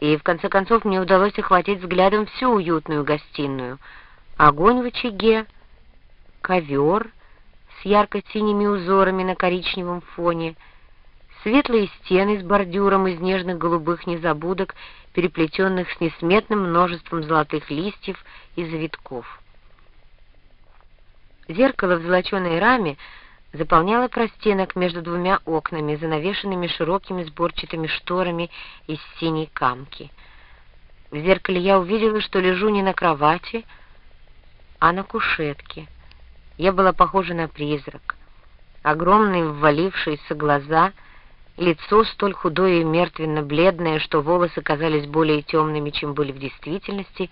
и в конце концов мне удалось охватить взглядом всю уютную гостиную. Огонь в очаге, ковер с ярко-синими узорами на коричневом фоне, светлые стены с бордюром из нежных голубых незабудок, переплетенных с несметным множеством золотых листьев и завитков. Зеркало в золоченой раме заполняла простенок между двумя окнами, занавешенными широкими сборчатыми шторами из синей камки. В зеркале я увидела, что лежу не на кровати, а на кушетке. Я была похожа на призрак. Огромные ввалившиеся глаза, лицо столь худое и мертвенно-бледное, что волосы казались более темными, чем были в действительности,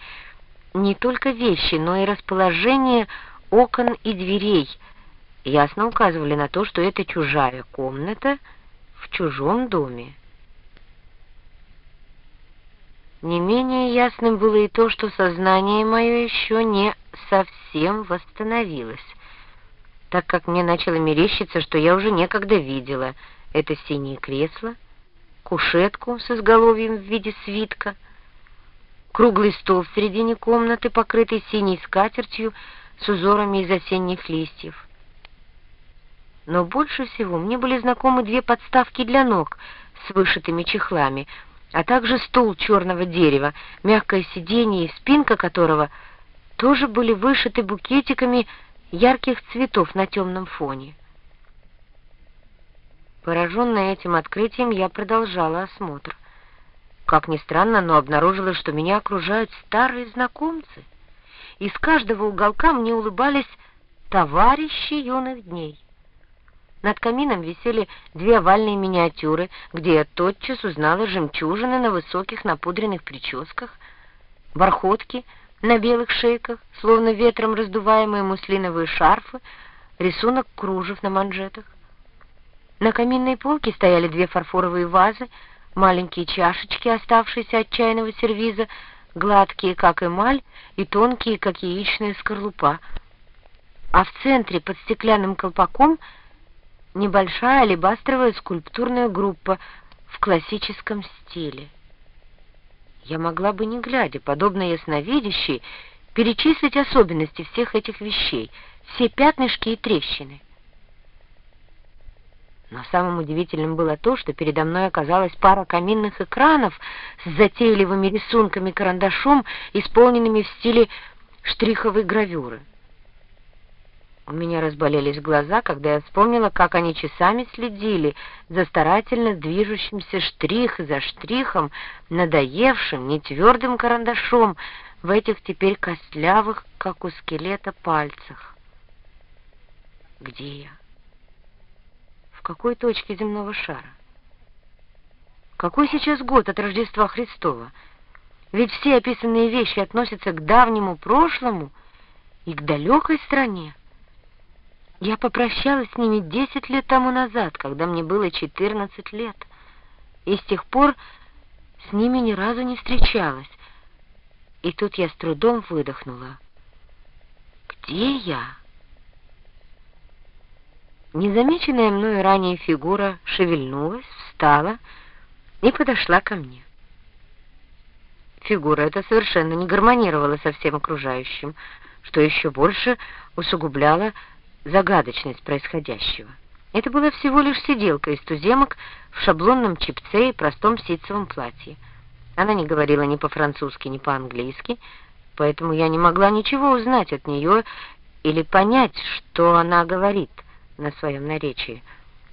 не только вещи, но и расположение окон и дверей — ясно указывали на то, что это чужая комната в чужом доме. Не менее ясным было и то, что сознание мое еще не совсем восстановилось, так как мне начало мерещиться, что я уже некогда видела это синее кресло, кушетку с изголовьем в виде свитка, круглый стол в середине комнаты, покрытый синей скатертью с узорами из осенних листьев, но больше всего мне были знакомы две подставки для ног с вышитыми чехлами, а также стул черного дерева, мягкое сиденье и спинка которого тоже были вышиты букетиками ярких цветов на темном фоне. Пораженная этим открытием, я продолжала осмотр. Как ни странно, но обнаружила, что меня окружают старые знакомцы. Из каждого уголка мне улыбались товарищи юных дней. Над камином висели две овальные миниатюры, где я тотчас узнала жемчужины на высоких напудренных прическах, бархотки на белых шейках, словно ветром раздуваемые муслиновые шарфы, рисунок кружев на манжетах. На каминной полке стояли две фарфоровые вазы, маленькие чашечки, оставшиеся от чайного сервиза, гладкие, как эмаль, и тонкие, как яичная скорлупа. А в центре, под стеклянным колпаком, небольшая алебастровая скульптурная группа в классическом стиле. Я могла бы, не глядя, подобно ясновидящей, перечислить особенности всех этих вещей, все пятнышки и трещины. Но самым удивительным было то, что передо мной оказалась пара каминных экранов с затейливыми рисунками карандашом, исполненными в стиле штриховой гравюры. У меня разболелись глаза, когда я вспомнила, как они часами следили за старательно движущимся штрих за штрихом, надоевшим, нетвердым карандашом в этих теперь костлявых, как у скелета, пальцах. Где я? В какой точке земного шара? Какой сейчас год от Рождества Христова? Ведь все описанные вещи относятся к давнему прошлому и к далекой стране. Я попрощалась с ними десять лет тому назад, когда мне было четырнадцать лет, и с тех пор с ними ни разу не встречалась. И тут я с трудом выдохнула. «Где я?» Незамеченная мною ранее фигура шевельнулась, встала и подошла ко мне. Фигура эта совершенно не гармонировала со всем окружающим, что еще больше усугубляло загадочность происходящего. Это была всего лишь сиделка из туземок в шаблонном чипце и простом ситцевом платье. Она не говорила ни по-французски, ни по-английски, поэтому я не могла ничего узнать от нее или понять, что она говорит на своем наречии.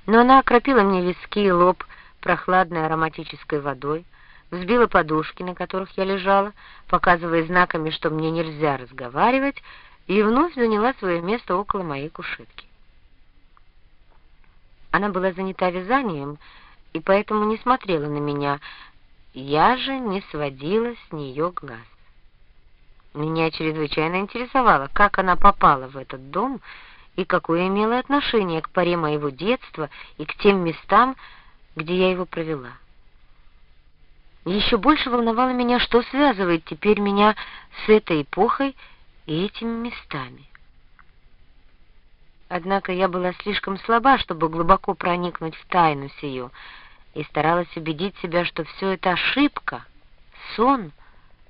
Но она окропила мне виски и лоб прохладной ароматической водой, взбила подушки, на которых я лежала, показывая знаками, что мне нельзя разговаривать, и вновь заняла свое место около моей кушетки. Она была занята вязанием и поэтому не смотрела на меня. Я же не сводила с нее глаз. Меня чрезвычайно интересовало, как она попала в этот дом и какое имела отношение к паре моего детства и к тем местам, где я его провела. Еще больше волновало меня, что связывает теперь меня с этой эпохой и этими местами. Однако я была слишком слаба, чтобы глубоко проникнуть в тайну сию, и старалась убедить себя, что все это ошибка, сон —